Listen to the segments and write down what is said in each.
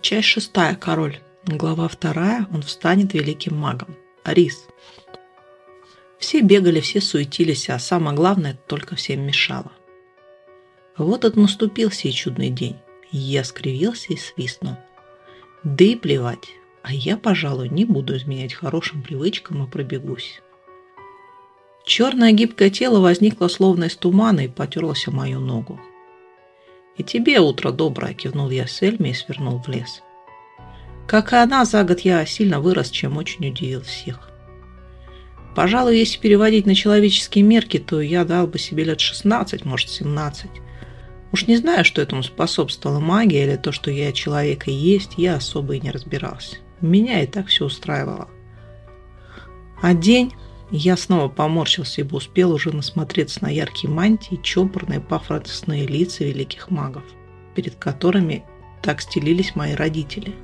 Часть шестая, король. Глава вторая. Он встанет великим магом. Арис. Все бегали, все суетились, а самое главное, только всем мешало. Вот это наступил сей чудный день. Я скривился и свистнул. Да и плевать. А я, пожалуй, не буду изменять хорошим привычкам и пробегусь. Черное гибкое тело возникло словно из тумана и потерлось о мою ногу. «И тебе утро доброе!» – кивнул я с Эльми и свернул в лес. Как и она, за год я сильно вырос, чем очень удивил всех. Пожалуй, если переводить на человеческие мерки, то я дал бы себе лет 16, может 17. Уж не знаю, что этому способствовала магия или то, что я человек и есть, я особо и не разбирался. Меня и так все устраивало. А день я снова поморщился, ибо успел уже насмотреться на яркие мантии, чопорные пафосные лица великих магов, перед которыми так стелились мои родители.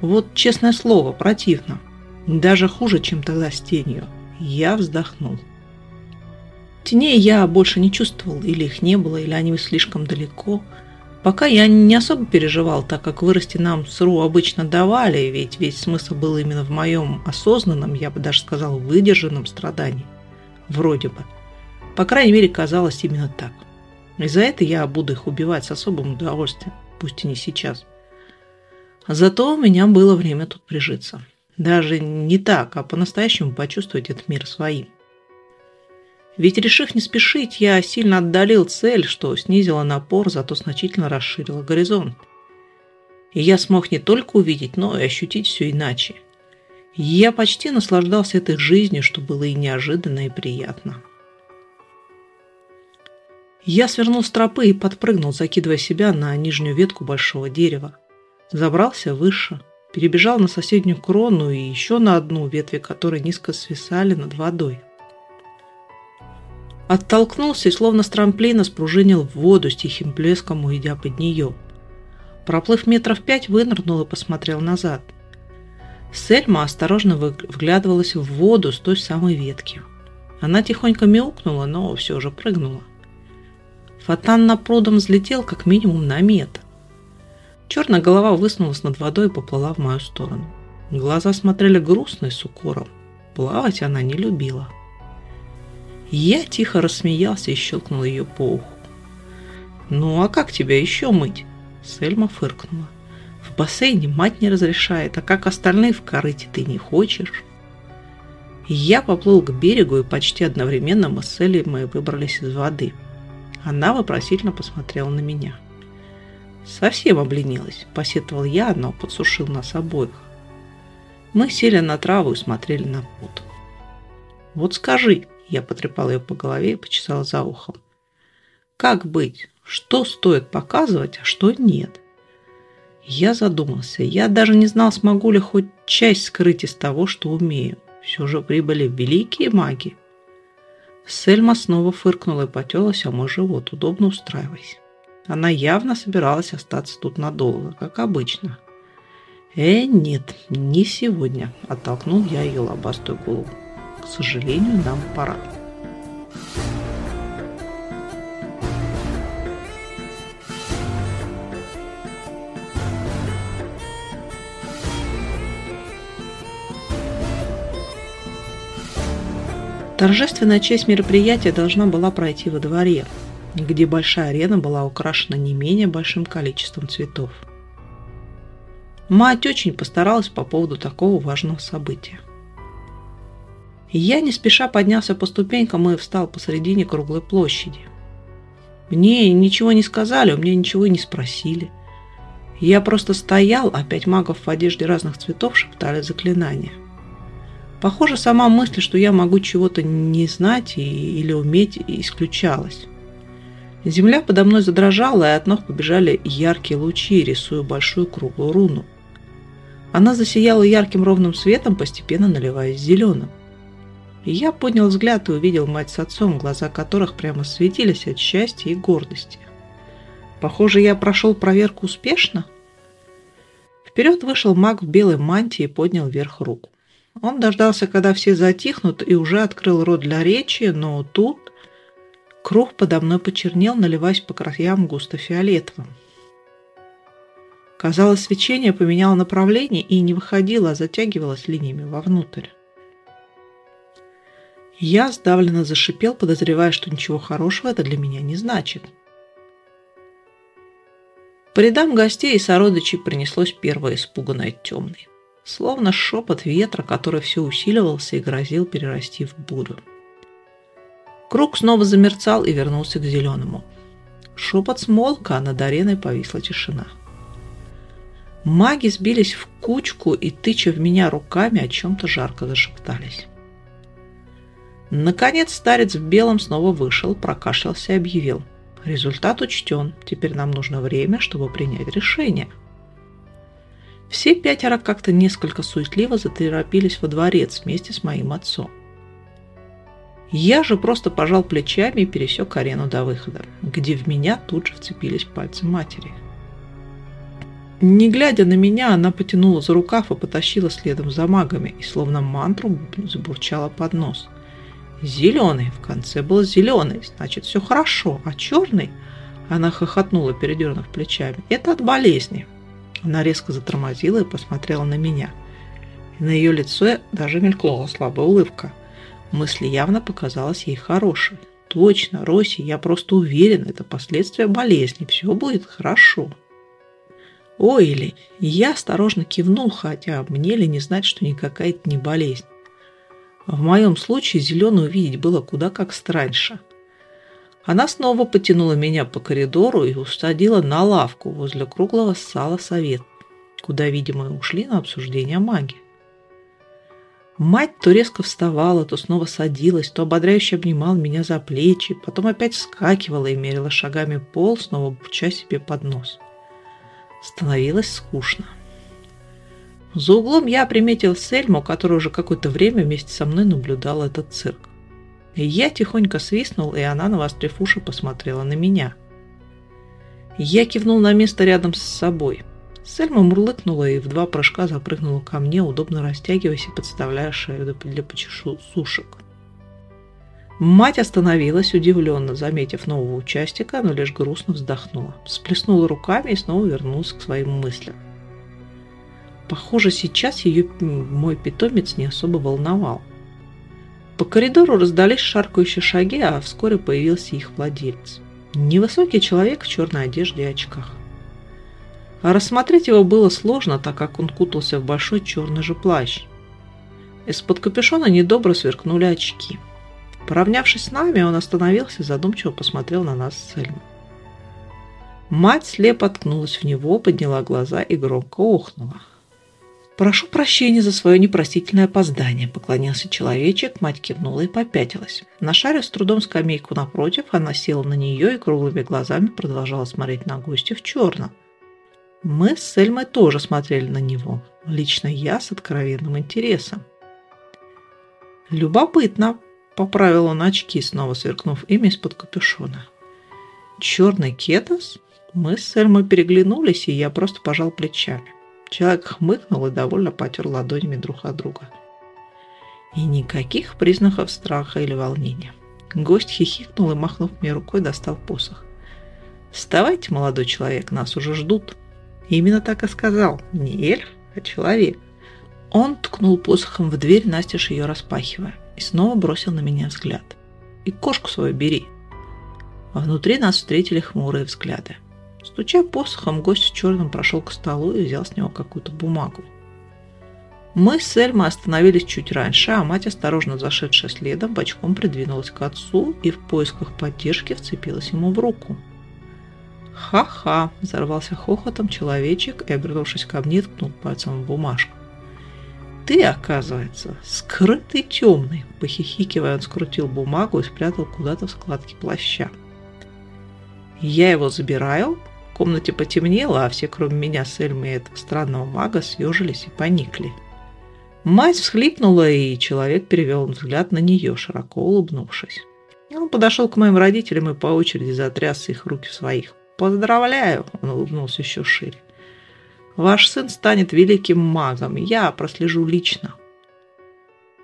Вот, честное слово, противно. Даже хуже, чем тогда с тенью. Я вздохнул. Теней я больше не чувствовал, или их не было, или они слишком далеко. Пока я не особо переживал, так как вырасти нам СРУ обычно давали, ведь весь смысл был именно в моем осознанном, я бы даже сказал, выдержанном страдании. Вроде бы. По крайней мере, казалось именно так. И за это я буду их убивать с особым удовольствием, пусть и не сейчас. Зато у меня было время тут прижиться. Даже не так, а по-настоящему почувствовать этот мир своим. Ведь, решив не спешить, я сильно отдалил цель, что снизило напор, зато значительно расширило горизонт. И я смог не только увидеть, но и ощутить все иначе. я почти наслаждался этой жизнью, что было и неожиданно, и приятно. Я свернул с тропы и подпрыгнул, закидывая себя на нижнюю ветку большого дерева. Забрался выше, перебежал на соседнюю крону и еще на одну, ветви которой низко свисали над водой. Оттолкнулся и словно с трамплина спружинил в воду с тихим блеском, уйдя под нее. Проплыв метров пять, вынырнул и посмотрел назад. Сельма осторожно вглядывалась в воду с той самой ветки. Она тихонько мяукнула, но все же прыгнула. Фатан на прудом взлетел как минимум на метр. Черная голова высунулась над водой и поплыла в мою сторону. Глаза смотрели грустно и с укором. Плавать она не любила. Я тихо рассмеялся и щелкнул ее по уху. «Ну а как тебя еще мыть?» Сельма фыркнула. «В бассейне мать не разрешает, а как остальные в корыте ты не хочешь?» Я поплыл к берегу, и почти одновременно мы с Элей выбрались из воды. Она вопросительно посмотрела на меня. Совсем обленилась, посетовал я, но подсушил нас обоих. Мы сели на траву и смотрели на пот. Вот скажи, я потрепал ее по голове и почесал за ухом. Как быть? Что стоит показывать, а что нет? Я задумался. Я даже не знал, смогу ли хоть часть скрыть из того, что умею. Все же прибыли великие маги. Сельма снова фыркнула и потелась, а мой живот, удобно устраиваясь. Она явно собиралась остаться тут надолго, как обычно. «Э, нет, не сегодня», – оттолкнул я ее лобастую голову. «К сожалению, нам пора». Торжественная часть мероприятия должна была пройти во дворе – где большая арена была украшена не менее большим количеством цветов. Мать очень постаралась по поводу такого важного события. Я не спеша поднялся по ступенькам и встал посредине круглой площади. Мне ничего не сказали, у меня ничего и не спросили. Я просто стоял, а пять магов в одежде разных цветов шептали заклинания. Похоже, сама мысль, что я могу чего-то не знать и, или уметь, исключалась. Земля подо мной задрожала, и от ног побежали яркие лучи, рисуя большую круглую руну. Она засияла ярким ровным светом, постепенно наливаясь зеленым. Я поднял взгляд и увидел мать с отцом, глаза которых прямо светились от счастья и гордости. Похоже, я прошел проверку успешно. Вперед вышел маг в белой мантии и поднял вверх руку. Он дождался, когда все затихнут, и уже открыл рот для речи, но тут Круг подо мной почернел, наливаясь по краям густо фиолетовым. Казалось, свечение поменяло направление и не выходило, а затягивалось линиями вовнутрь. Я сдавленно зашипел, подозревая, что ничего хорошего это для меня не значит. По рядам гостей и сородичей принеслось первое испуганное темный. Словно шепот ветра, который все усиливался и грозил перерасти в бурю. Круг снова замерцал и вернулся к зеленому. Шепот смолк, а над ареной повисла тишина. Маги сбились в кучку и, тыча в меня руками, о чем-то жарко зашептались. Наконец старец в белом снова вышел, прокашлялся и объявил. Результат учтен. Теперь нам нужно время, чтобы принять решение. Все пятеро как-то несколько суетливо заторопились во дворец вместе с моим отцом. Я же просто пожал плечами и пересек арену до выхода, где в меня тут же вцепились пальцы матери. Не глядя на меня, она потянула за рукав и потащила следом за магами, и словно мантру забурчала под нос – Зеленый, в конце был зеленый, значит, все хорошо, а черный, она хохотнула, передернув плечами, это от болезни. Она резко затормозила и посмотрела на меня. И на ее лице даже мелькнула слабая улыбка. Мысль явно показалась ей хорошей. Точно, Роси, я просто уверена, это последствия болезни, все будет хорошо. Ой, или я осторожно кивнул, хотя мне ли не знать, что никакая это не болезнь. В моем случае зеленую увидеть было куда как страньше. Она снова потянула меня по коридору и усадила на лавку возле круглого сала совет, куда, видимо, ушли на обсуждение магии. Мать то резко вставала, то снова садилась, то ободряюще обнимала меня за плечи, потом опять вскакивала и мерила шагами пол, снова бурча себе под нос. Становилось скучно. За углом я приметил Сельму, которая уже какое-то время вместе со мной наблюдала этот цирк. Я тихонько свистнул, и она, навострив уши, посмотрела на меня. Я кивнул на место рядом с собой. Сельма мурлыкнула и в два прыжка запрыгнула ко мне, удобно растягиваясь и подставляя шею для почешу сушек. Мать остановилась, удивленно заметив нового участника, но лишь грустно вздохнула, всплеснула руками и снова вернулась к своим мыслям. Похоже, сейчас ее мой питомец не особо волновал. По коридору раздались шаркающие шаги, а вскоре появился их владелец. Невысокий человек в черной одежде и очках. А рассмотреть его было сложно, так как он кутался в большой черный же плащ. Из-под капюшона недобро сверкнули очки. Поравнявшись с нами, он остановился и задумчиво посмотрел на нас с Эльмой. Мать слепо ткнулась в него, подняла глаза и громко охнула. «Прошу прощения за свое непростительное опоздание», – поклонился человечек, мать кивнула и попятилась. Нашарив с трудом скамейку напротив, она села на нее и круглыми глазами продолжала смотреть на гостя в черном. Мы с Сельмой тоже смотрели на него, лично я с откровенным интересом. «Любопытно», – поправил он очки, снова сверкнув ими из-под капюшона. «Черный кетос?» Мы с Сельмой переглянулись, и я просто пожал плечами. Человек хмыкнул и довольно потер ладонями друг от друга. И никаких признаков страха или волнения. Гость хихикнул и, махнув мне рукой, достал посох. «Вставайте, молодой человек, нас уже ждут». Именно так и сказал. Не эльф, а человек. Он ткнул посохом в дверь, настежь ее распахивая, и снова бросил на меня взгляд. «И кошку свою бери». Внутри нас встретили хмурые взгляды. Стуча посохом, гость в черном прошел к столу и взял с него какую-то бумагу. Мы с Эльмой остановились чуть раньше, а мать, осторожно зашедшая следом, бочком придвинулась к отцу и в поисках поддержки вцепилась ему в руку. «Ха-ха!» – взорвался хохотом человечек и, обернувшись ко мне, ткнул пальцем в бумажку. «Ты, оказывается, скрытый темный!» – похихикивая, он скрутил бумагу и спрятал куда-то в складке плаща. «Я его забираю?» Комнате потемнело, а все, кроме меня с Эльмой и этого странного мага, съежились и поникли. Мать всхлипнула, и человек перевел взгляд на нее, широко улыбнувшись. Он подошел к моим родителям и по очереди затряс их руки в своих. «Поздравляю!» – он улыбнулся еще шире. «Ваш сын станет великим магом, я прослежу лично».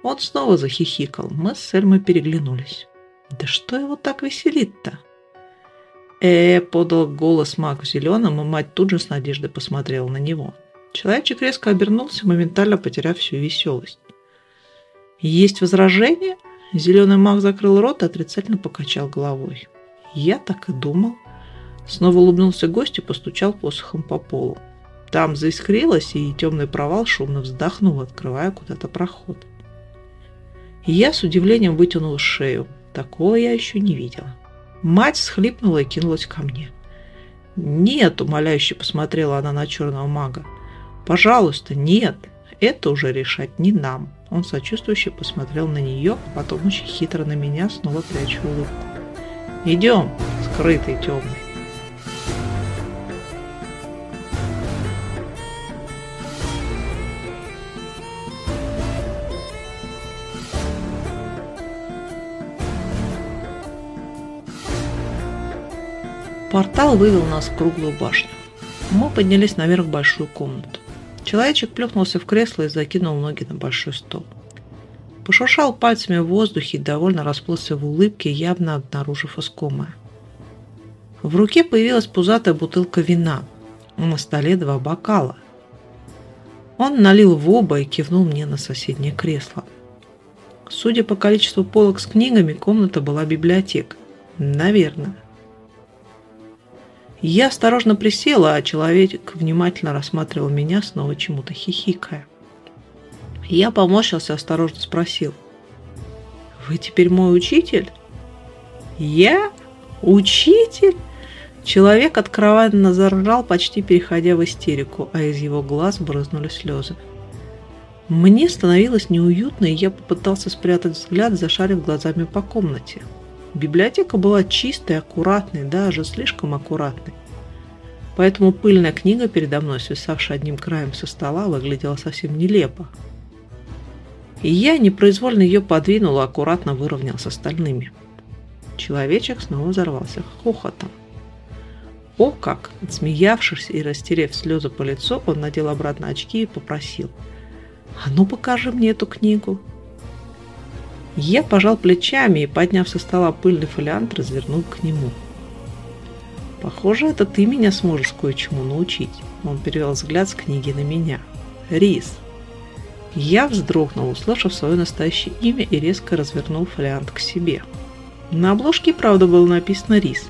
Он снова захихикал, мы с Эльмой переглянулись. «Да что его так веселит-то?» Э подал голос маг в зеленом, и мать тут же с надеждой посмотрела на него. Человечек резко обернулся, моментально потеряв всю веселость. «Есть возражение?» Зеленый маг закрыл рот и отрицательно покачал головой. «Я так и думал». Снова улыбнулся гость и постучал посохом по полу. Там заискрилось, и темный провал шумно вздохнул, открывая куда-то проход. Я с удивлением вытянула шею. Такого я еще не видела. Мать схлипнула и кинулась ко мне. «Нет!» – умоляюще посмотрела она на черного мага. «Пожалуйста, нет! Это уже решать не нам!» Он сочувствующе посмотрел на нее, а потом очень хитро на меня, снова пряча улыбку. «Идем, скрытый темный!» Портал вывел нас в круглую башню. Мы поднялись наверх в большую комнату. Человечек плюхнулся в кресло и закинул ноги на большой стол. Пошуршал пальцами в воздухе и довольно расплылся в улыбке, явно обнаружив искомое. В руке появилась пузатая бутылка вина, на столе два бокала. Он налил в оба и кивнул мне на соседнее кресло. Судя по количеству полок с книгами, комната была библиотека. Наверное. Я осторожно присела, а человек внимательно рассматривал меня, снова чему-то хихикая. Я поморщился, осторожно спросил. «Вы теперь мой учитель?» «Я? Учитель?» Человек откровенно заржал, почти переходя в истерику, а из его глаз брызнули слезы. Мне становилось неуютно, и я попытался спрятать взгляд, зашарив глазами по комнате. Библиотека была чистой, аккуратной, даже слишком аккуратной. Поэтому пыльная книга передо мной, свисавшая одним краем со стола, выглядела совсем нелепо. И я непроизвольно ее подвинула, аккуратно выровнял с остальными. Человечек снова взорвался хохотом. О как! Отсмеявшись и растерев слезы по лицу, он надел обратно очки и попросил. «А ну покажи мне эту книгу!» Я пожал плечами и, подняв со стола пыльный фолиант, развернул к нему. «Похоже, это ты меня сможешь кое-чему научить». Он перевел взгляд с книги на меня. «Рис». Я вздрогнул, услышав свое настоящее имя и резко развернул фолиант к себе. На обложке, правда, было написано «Рис»,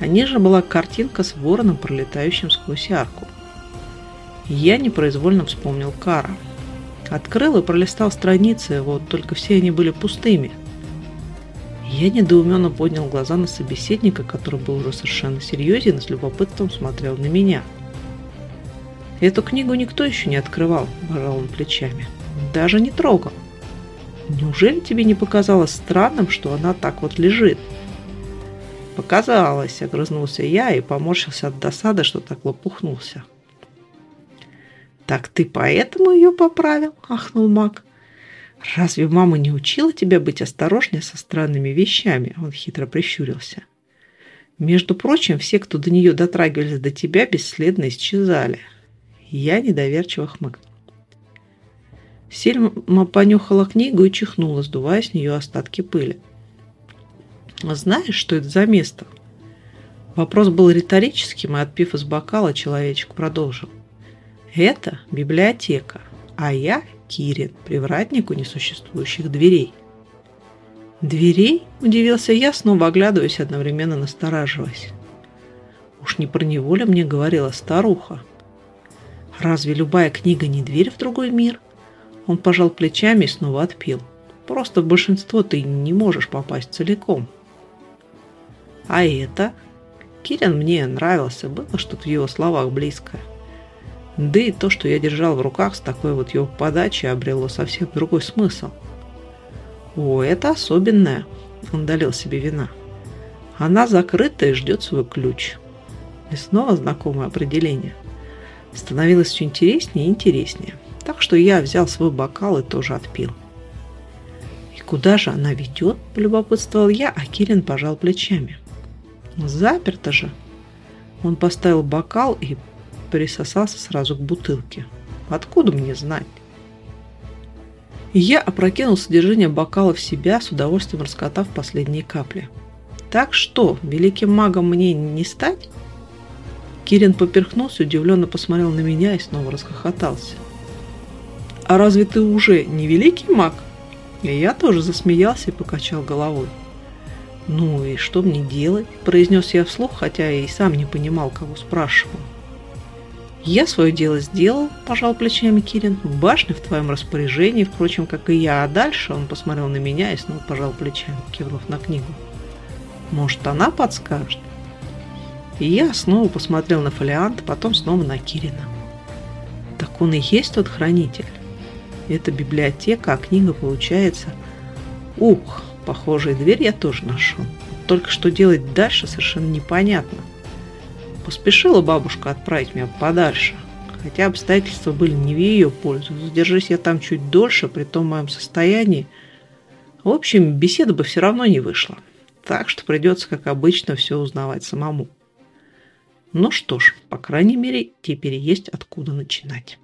а ниже была картинка с вороном, пролетающим сквозь арку. Я непроизвольно вспомнил Кара – Открыл и пролистал страницы, вот только все они были пустыми. Я недоуменно поднял глаза на собеседника, который был уже совершенно серьезен и с любопытством смотрел на меня. «Эту книгу никто еще не открывал», – пожал он плечами. «Даже не трогал. Неужели тебе не показалось странным, что она так вот лежит?» «Показалось», – огрызнулся я и поморщился от досады, что так лопухнулся. «Так ты поэтому ее поправил?» – ахнул маг. «Разве мама не учила тебя быть осторожнее со странными вещами?» Он хитро прищурился. «Между прочим, все, кто до нее дотрагивались до тебя, бесследно исчезали». Я недоверчиво хмыкнул. Сельма понюхала книгу и чихнула, сдувая с нее остатки пыли. «Знаешь, что это за место?» Вопрос был риторическим, и, отпив из бокала, человечек продолжил. Это библиотека, а я Кирин, привратник у несуществующих дверей. «Дверей?» – удивился я, снова оглядываясь, одновременно настораживаясь. Уж не про него мне говорила старуха? Разве любая книга не дверь в другой мир? Он пожал плечами и снова отпил. Просто в большинство ты не можешь попасть целиком. А это? Кирин мне нравился, было что-то в его словах близкое. Да и то, что я держал в руках с такой вот его подачей, обрело совсем другой смысл. «О, это особенное!» – он долил себе вина. «Она закрыта и ждет свой ключ». И снова знакомое определение. Становилось все интереснее и интереснее. Так что я взял свой бокал и тоже отпил. «И куда же она ведет?» – полюбопытствовал я, а Кирин пожал плечами. «Заперто же!» Он поставил бокал и присосался сразу к бутылке. Откуда мне знать? я опрокинул содержимое бокала в себя, с удовольствием раскатав последние капли. Так что, великим магом мне не стать? Кирин поперхнулся, удивленно посмотрел на меня и снова расхохотался. «А разве ты уже не великий маг?» И я тоже засмеялся и покачал головой. «Ну и что мне делать?» – произнес я вслух, хотя и сам не понимал, кого спрашивал. «Я свое дело сделал», – пожал плечами Кирин. «Башня в твоем распоряжении, впрочем, как и я. А дальше он посмотрел на меня и снова пожал плечами, кивнув на книгу. Может, она подскажет?» И я снова посмотрел на фолиант, потом снова на Кирина. «Так он и есть тот хранитель. Это библиотека, а книга получается... Ух, похожая дверь я тоже нашел. Только что делать дальше совершенно непонятно». Поспешила бабушка отправить меня подальше, хотя обстоятельства были не в ее пользу. Задержись я там чуть дольше, при том моем состоянии. В общем, беседа бы все равно не вышла. Так что придется, как обычно, все узнавать самому. Ну что ж, по крайней мере, теперь есть откуда начинать.